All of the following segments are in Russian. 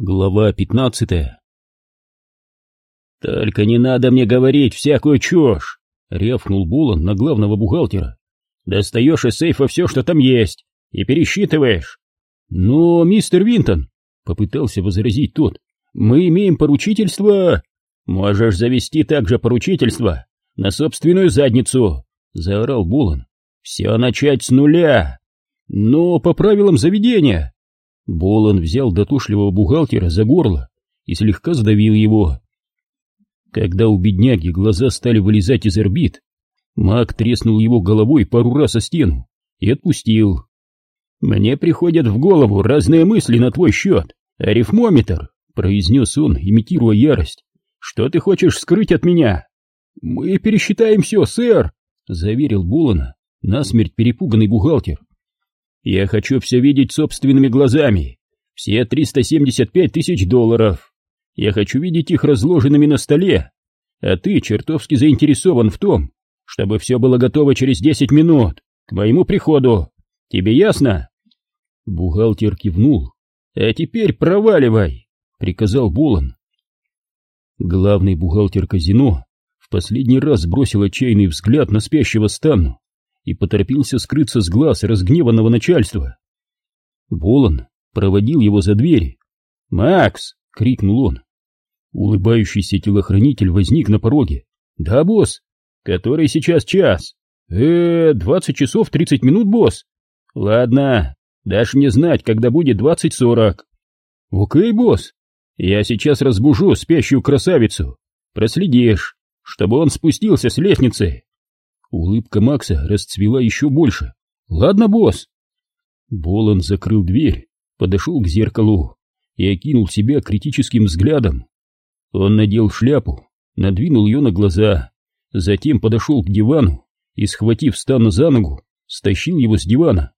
Глава пятнадцатая «Только не надо мне говорить всякую чушь!» — рявкнул Булан на главного бухгалтера. «Достаешь из сейфа все, что там есть, и пересчитываешь!» «Но, мистер Винтон!» — попытался возразить тот. «Мы имеем поручительство...» «Можешь завести также поручительство на собственную задницу!» — заорал Булан. «Все начать с нуля!» «Но по правилам заведения!» Болон взял дотошливого бухгалтера за горло и слегка сдавил его. Когда у бедняги глаза стали вылезать из орбит, маг треснул его головой пару раз о стену и отпустил. «Мне приходят в голову разные мысли на твой счет, арифмометр», — произнес он, имитируя ярость. «Что ты хочешь скрыть от меня?» «Мы пересчитаем все, сэр», — заверил Булана, насмерть перепуганный бухгалтер. Я хочу все видеть собственными глазами. Все 375 тысяч долларов. Я хочу видеть их разложенными на столе. А ты чертовски заинтересован в том, чтобы все было готово через 10 минут, к моему приходу. Тебе ясно? Бухгалтер кивнул. А теперь проваливай, приказал Булан. Главный бухгалтер казино в последний раз бросил отчаянный взгляд на спящего Станну и поторопился скрыться с глаз разгневанного начальства. Болон проводил его за дверь. «Макс!» — крикнул он. Улыбающийся телохранитель возник на пороге. «Да, босс! Который сейчас час?» «Э, двадцать часов тридцать минут, босс!» «Ладно, дашь мне знать, когда будет двадцать сорок». «Окей, босс. Я сейчас разбужу спящую красавицу. Проследишь, чтобы он спустился с лестницы». Улыбка Макса расцвела еще больше. «Ладно, босс!» Болон закрыл дверь, подошел к зеркалу и окинул себя критическим взглядом. Он надел шляпу, надвинул ее на глаза, затем подошел к дивану и, схватив Стана за ногу, стащил его с дивана.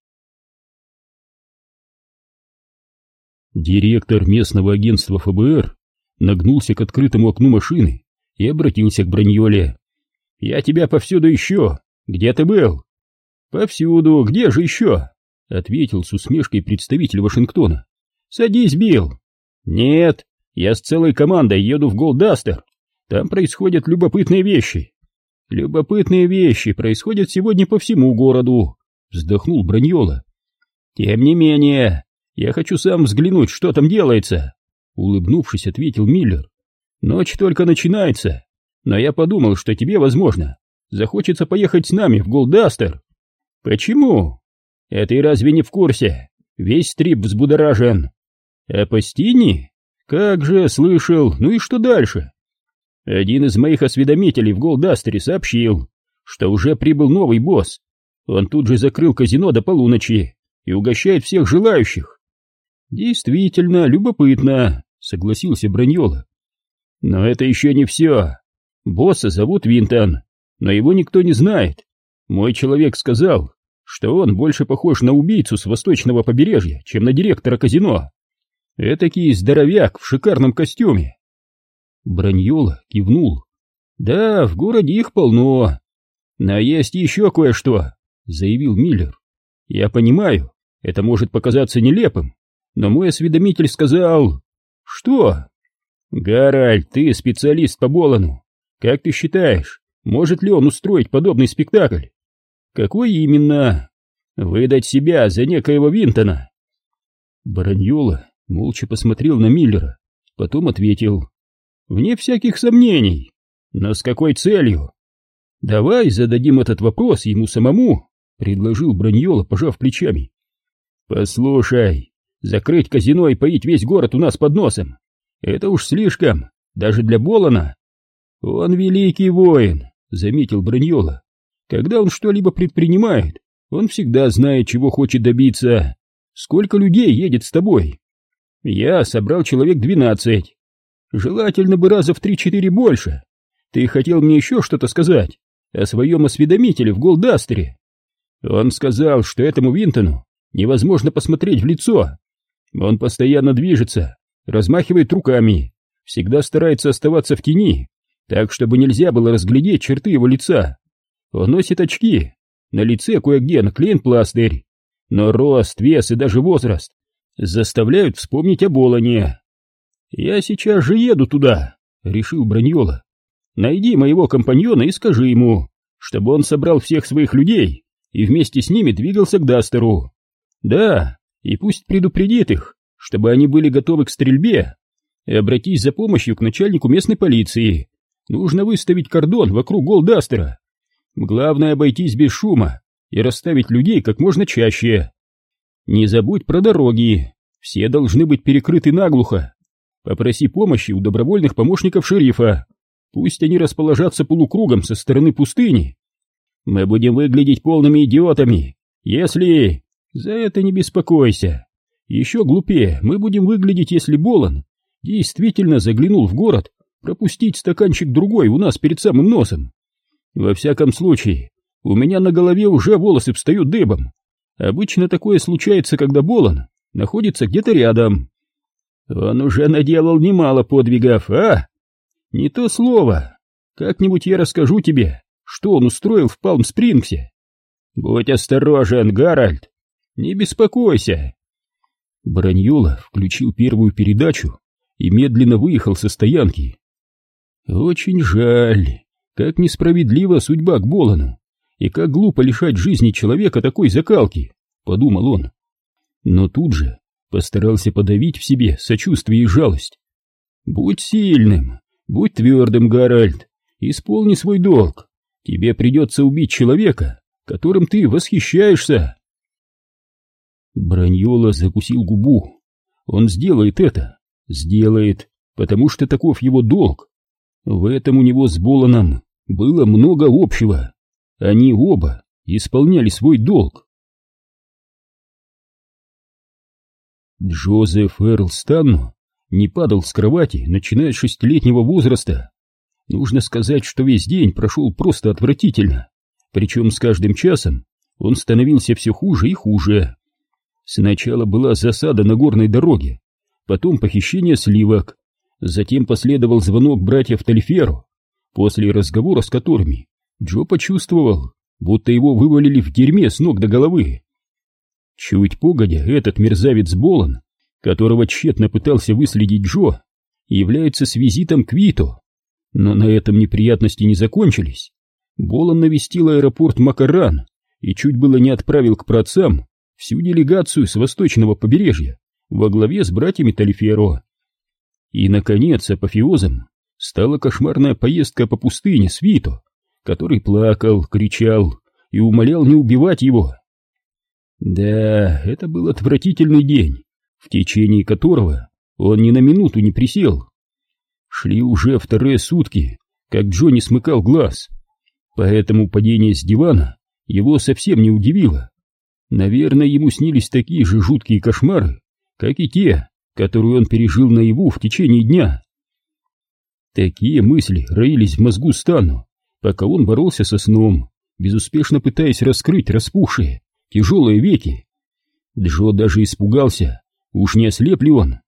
Директор местного агентства ФБР нагнулся к открытому окну машины и обратился к Браньоле. Я тебя повсюду ищу. Где ты был? Повсюду. Где же еще? Ответил с усмешкой представитель Вашингтона. Садись, Билл. Нет, я с целой командой еду в Голдастер. Там происходят любопытные вещи. Любопытные вещи происходят сегодня по всему городу, вздохнул Браньола. Тем не менее, я хочу сам взглянуть, что там делается, улыбнувшись, ответил Миллер. Ночь только начинается но я подумал, что тебе, возможно, захочется поехать с нами в Голдастер. Почему? А ты разве не в курсе? Весь стрип взбудоражен. А Пастини? Как же, слышал, ну и что дальше? Один из моих осведомителей в Голдастере сообщил, что уже прибыл новый босс. Он тут же закрыл казино до полуночи и угощает всех желающих. Действительно, любопытно, согласился Браньола. Но это еще не все. Босса зовут Винтон, но его никто не знает. Мой человек сказал, что он больше похож на убийцу с восточного побережья, чем на директора казино. Этакий здоровяк в шикарном костюме. Браньола кивнул. Да, в городе их полно. Но есть еще кое-что, заявил Миллер. Я понимаю, это может показаться нелепым, но мой осведомитель сказал... Что? Гаральд, ты специалист по Болану. Как ты считаешь, может ли он устроить подобный спектакль? Какой именно? Выдать себя за некоего Винтона? Бараньола молча посмотрел на Миллера, потом ответил. Вне всяких сомнений. Но с какой целью? Давай зададим этот вопрос ему самому, предложил Браньола, пожав плечами. Послушай, закрыть казино и поить весь город у нас под носом. Это уж слишком, даже для Болана. «Он великий воин», — заметил Браньола. «Когда он что-либо предпринимает, он всегда знает, чего хочет добиться. Сколько людей едет с тобой?» «Я собрал человек двенадцать. Желательно бы раза в три-четыре больше. Ты хотел мне еще что-то сказать о своем осведомителе в Голдастере?» Он сказал, что этому Винтону невозможно посмотреть в лицо. Он постоянно движется, размахивает руками, всегда старается оставаться в тени так, чтобы нельзя было разглядеть черты его лица. Он носит очки, на лице кое-где наклеен пластырь, но рост, вес и даже возраст заставляют вспомнить о Болоне. Я сейчас же еду туда, решил Браньола. Найди моего компаньона и скажи ему, чтобы он собрал всех своих людей и вместе с ними двигался к Дастеру. Да, и пусть предупредит их, чтобы они были готовы к стрельбе, и обратись за помощью к начальнику местной полиции. Нужно выставить кордон вокруг Голдастера. Главное обойтись без шума и расставить людей как можно чаще. Не забудь про дороги, все должны быть перекрыты наглухо. Попроси помощи у добровольных помощников шерифа. Пусть они расположатся полукругом со стороны пустыни. Мы будем выглядеть полными идиотами, если... За это не беспокойся. Еще глупее мы будем выглядеть, если Болон действительно заглянул в город пропустить стаканчик другой у нас перед самым носом. Во всяком случае, у меня на голове уже волосы встают дыбом. Обычно такое случается, когда Болон находится где-то рядом. Он уже наделал немало подвигов, а? Не то слово. Как-нибудь я расскажу тебе, что он устроил в Палм-Спрингсе. Будь осторожен, Гарольд. Не беспокойся. Браньола включил первую передачу и медленно выехал со стоянки. Очень жаль, как несправедлива судьба к Болону, и как глупо лишать жизни человека такой закалки, подумал он. Но тут же постарался подавить в себе сочувствие и жалость. Будь сильным, будь твердым, Гарольд, исполни свой долг. Тебе придется убить человека, которым ты восхищаешься. Браньола закусил губу. Он сделает это, сделает, потому что таков его долг. В этом у него с Боланом было много общего. Они оба исполняли свой долг. Джозеф Эрл Станну не падал с кровати, начиная с шестилетнего возраста. Нужно сказать, что весь день прошел просто отвратительно. Причем с каждым часом он становился все хуже и хуже. Сначала была засада на горной дороге, потом похищение сливок, затем последовал звонок братьев Тальферу, после разговора с которыми Джо почувствовал, будто его вывалили в дерьме с ног до головы. Чуть погодя, этот мерзавец Болон, которого тщетно пытался выследить Джо, является с визитом к Вито. Но на этом неприятности не закончились. Болон навестил аэропорт Макаран и чуть было не отправил к праотцам всю делегацию с восточного побережья во главе с братьями Талиферо. И, наконец, апофеозом стала кошмарная поездка по пустыне с Вито, который плакал, кричал и умолял не убивать его. Да, это был отвратительный день, в течение которого он ни на минуту не присел. Шли уже вторые сутки, как Джонни смыкал глаз, поэтому падение с дивана его совсем не удивило. Наверное, ему снились такие же жуткие кошмары, как и те, которые он пережил наяву в течение дня. Такие мысли роились в мозгу Стану, пока он боролся со сном, безуспешно пытаясь раскрыть распухшие, тяжелые веки. Джо даже испугался, уж не ослеп ли он.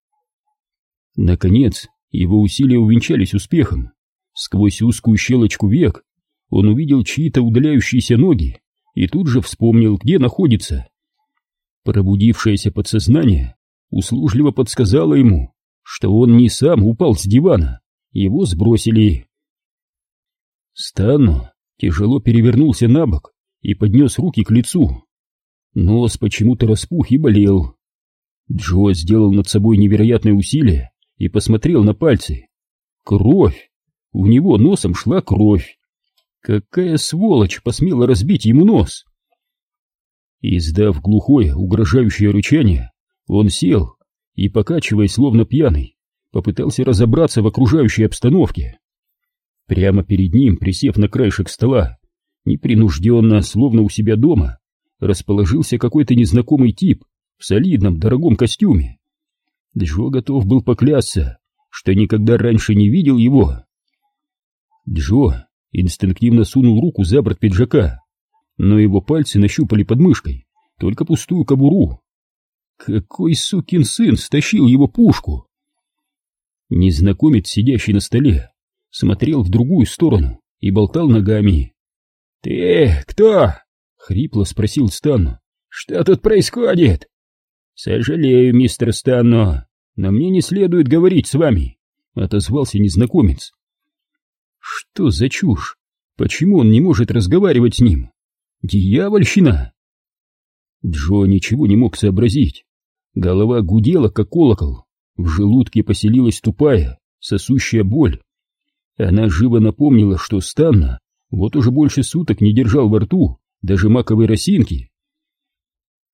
Наконец, его усилия увенчались успехом. Сквозь узкую щелочку век он увидел чьи-то удаляющиеся ноги и тут же вспомнил, где находится. Пробудившееся подсознание услужливо подсказало ему, что он не сам упал с дивана, его сбросили. Стану тяжело перевернулся на бок и поднес руки к лицу. Нос почему-то распух и болел. Джо сделал над собой невероятное усилие и посмотрел на пальцы. Кровь! У него носом шла кровь. Какая сволочь посмела разбить ему нос? Издав глухое, угрожающее рычание, он сел и, покачиваясь, словно пьяный, попытался разобраться в окружающей обстановке. Прямо перед ним, присев на краешек стола, непринужденно, словно у себя дома, расположился какой-то незнакомый тип в солидном, дорогом костюме. Джо готов был поклясться, что никогда раньше не видел его. Джо инстинктивно сунул руку за борт пиджака, но его пальцы нащупали под мышкой только пустую кобуру. Какой сукин сын стащил его пушку? Незнакомец, сидящий на столе, смотрел в другую сторону и болтал ногами. — Ты кто? — хрипло спросил Стану. — Что тут происходит? — Сожалею, мистер Стану, но мне не следует говорить с вами, отозвался незнакомец. Что за чушь? Почему он не может разговаривать с ним? Дьявольщина! Джо ничего не мог сообразить. Голова гудела, как колокол. В желудке поселилась тупая, сосущая боль. Она живо напомнила, что Станна вот уже больше суток не держал во рту даже маковой росинки.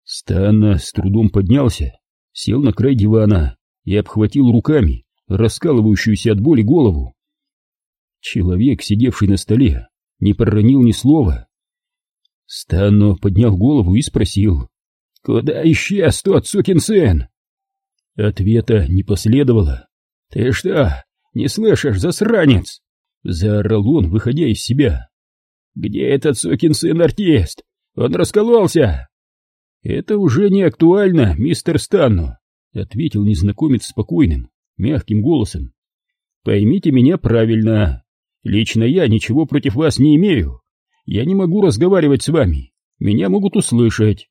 Станна с трудом поднялся, сел на край дивана и обхватил руками раскалывающуюся от боли голову. Человек, сидевший на столе, не проронил ни слова. Станно поднял голову и спросил, «Куда исчез тот сукин сын?» Ответа не последовало. «Ты что, не слышишь, засранец?» Заорал он, выходя из себя. «Где этот сукин сын-артист? Он раскололся!» «Это уже не актуально, мистер Станно», — ответил незнакомец спокойным, мягким голосом. «Поймите меня правильно. Лично я ничего против вас не имею. Я не могу разговаривать с вами. Меня могут услышать».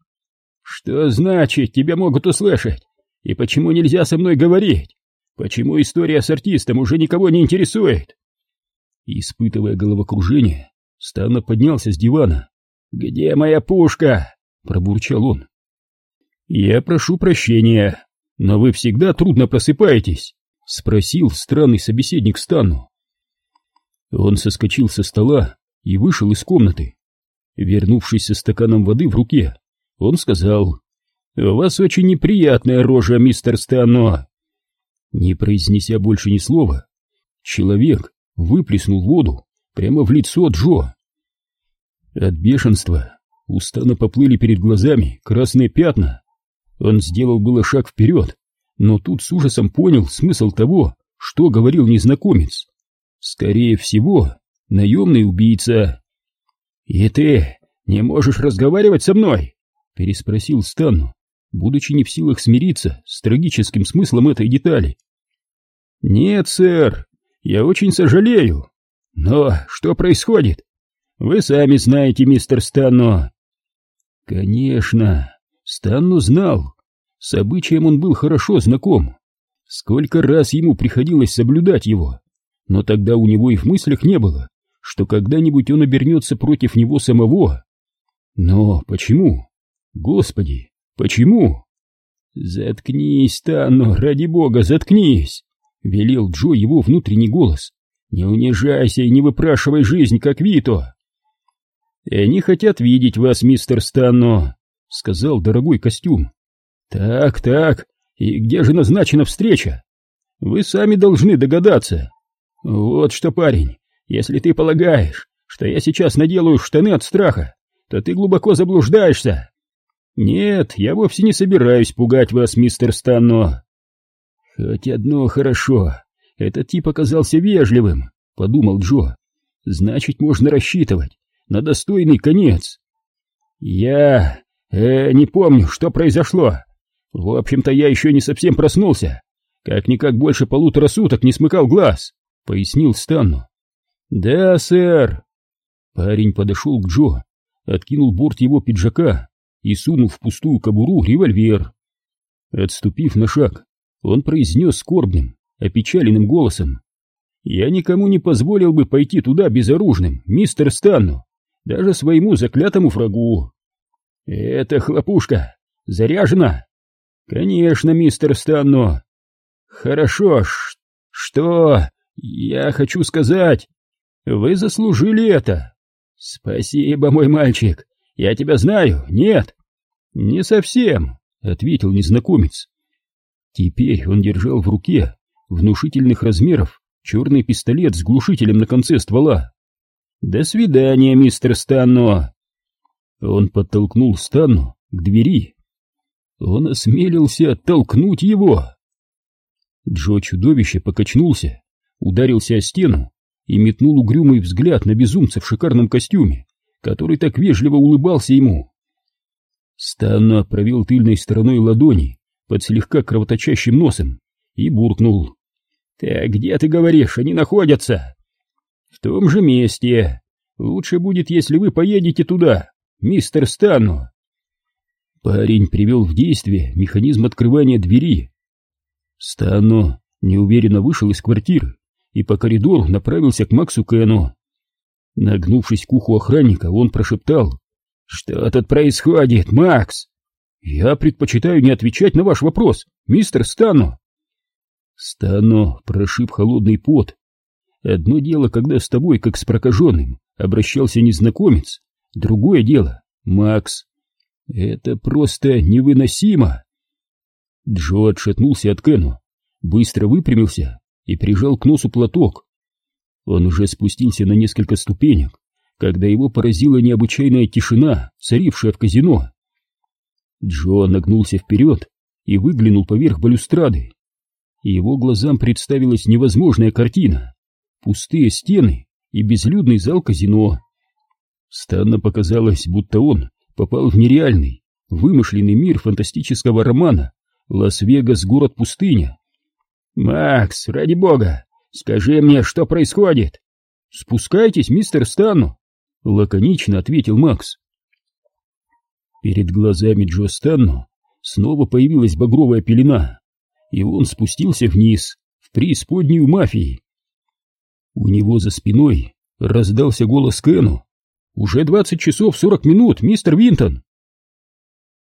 «Что значит, тебя могут услышать? И почему нельзя со мной говорить? Почему история с артистом уже никого не интересует?» Испытывая головокружение, Стана поднялся с дивана. «Где моя пушка?» — пробурчал он. «Я прошу прощения, но вы всегда трудно просыпаетесь», — спросил странный собеседник Стану. Он соскочил со стола и вышел из комнаты. Вернувшись со стаканом воды в руке, он сказал, «У вас очень неприятная рожа, мистер Стано». Не произнеся больше ни слова, человек выплеснул воду прямо в лицо Джо. От бешенства у Стана поплыли перед глазами красные пятна. Он сделал было шаг вперед, но тут с ужасом понял смысл того, что говорил незнакомец. Скорее всего, наемный убийца. «И ты не можешь разговаривать со мной?» — переспросил Стан, будучи не в силах смириться с трагическим смыслом этой детали. «Нет, сэр, я очень сожалею. Но что происходит? Вы сами знаете, мистер Станно». «Конечно, Станно знал. С обычаем он был хорошо знаком. Сколько раз ему приходилось соблюдать его, но тогда у него и в мыслях не было, что когда-нибудь он обернется против него самого. Но почему? Господи, почему? Заткнись, Танно, ради бога, заткнись! Велел Джо его внутренний голос. Не унижайся и не выпрашивай жизнь, как Вито. Они хотят видеть вас, мистер Станно, сказал дорогой костюм. Так, так, и где же назначена встреча? Вы сами должны догадаться. Вот что, парень, если ты полагаешь, что я сейчас наделаю штаны от страха, то ты глубоко заблуждаешься. Нет, я вовсе не собираюсь пугать вас, мистер Станно. Хоть одно хорошо, этот тип оказался вежливым, подумал Джо. Значит, можно рассчитывать на достойный конец. Я... Э, не помню, что произошло. В общем-то, я еще не совсем проснулся. Как-никак больше полутора суток не смыкал глаз пояснил Станну. «Да, сэр!» Парень подошел к Джо, откинул борт его пиджака и сунул в пустую кобуру револьвер. Отступив на шаг, он произнес скорбным, опечаленным голосом. «Я никому не позволил бы пойти туда безоружным, мистер Станну, даже своему заклятому врагу». «Это хлопушка! Заряжена?» «Конечно, мистер Станно!» «Хорошо, что...» «Я хочу сказать, вы заслужили это!» «Спасибо, мой мальчик, я тебя знаю, нет?» «Не совсем», — ответил незнакомец. Теперь он держал в руке внушительных размеров черный пистолет с глушителем на конце ствола. «До свидания, мистер Станно!» Он подтолкнул Станну к двери. Он осмелился оттолкнуть его. Джо-чудовище покачнулся ударился о стену и метнул угрюмый взгляд на безумца в шикарном костюме, который так вежливо улыбался ему. Станна провел тыльной стороной ладони под слегка кровоточащим носом и буркнул. «Так где, ты говоришь, они находятся?» «В том же месте. Лучше будет, если вы поедете туда, мистер Станну». Парень привел в действие механизм открывания двери. Стано неуверенно вышел из квартиры и по коридору направился к Максу Кену. Нагнувшись к уху охранника, он прошептал. «Что тут происходит, Макс?» «Я предпочитаю не отвечать на ваш вопрос, мистер Стано». Стано прошиб холодный пот. Одно дело, когда с тобой, как с прокаженным, обращался незнакомец, другое дело — Макс. Это просто невыносимо. Джо отшатнулся от Кену, быстро выпрямился и прижал к носу платок. Он уже спустился на несколько ступенек, когда его поразила необычайная тишина, царившая в казино. Джо нагнулся вперед и выглянул поверх балюстрады. Его глазам представилась невозможная картина. Пустые стены и безлюдный зал казино. Странно показалось, будто он попал в нереальный, вымышленный мир фантастического романа «Лас-Вегас, город-пустыня». «Макс, ради бога, скажи мне, что происходит?» «Спускайтесь, мистер Стану», — лаконично ответил Макс. Перед глазами Джо Станну снова появилась багровая пелена, и он спустился вниз, в преисподнюю мафии. У него за спиной раздался голос Кэну. «Уже двадцать часов сорок минут, мистер Винтон!»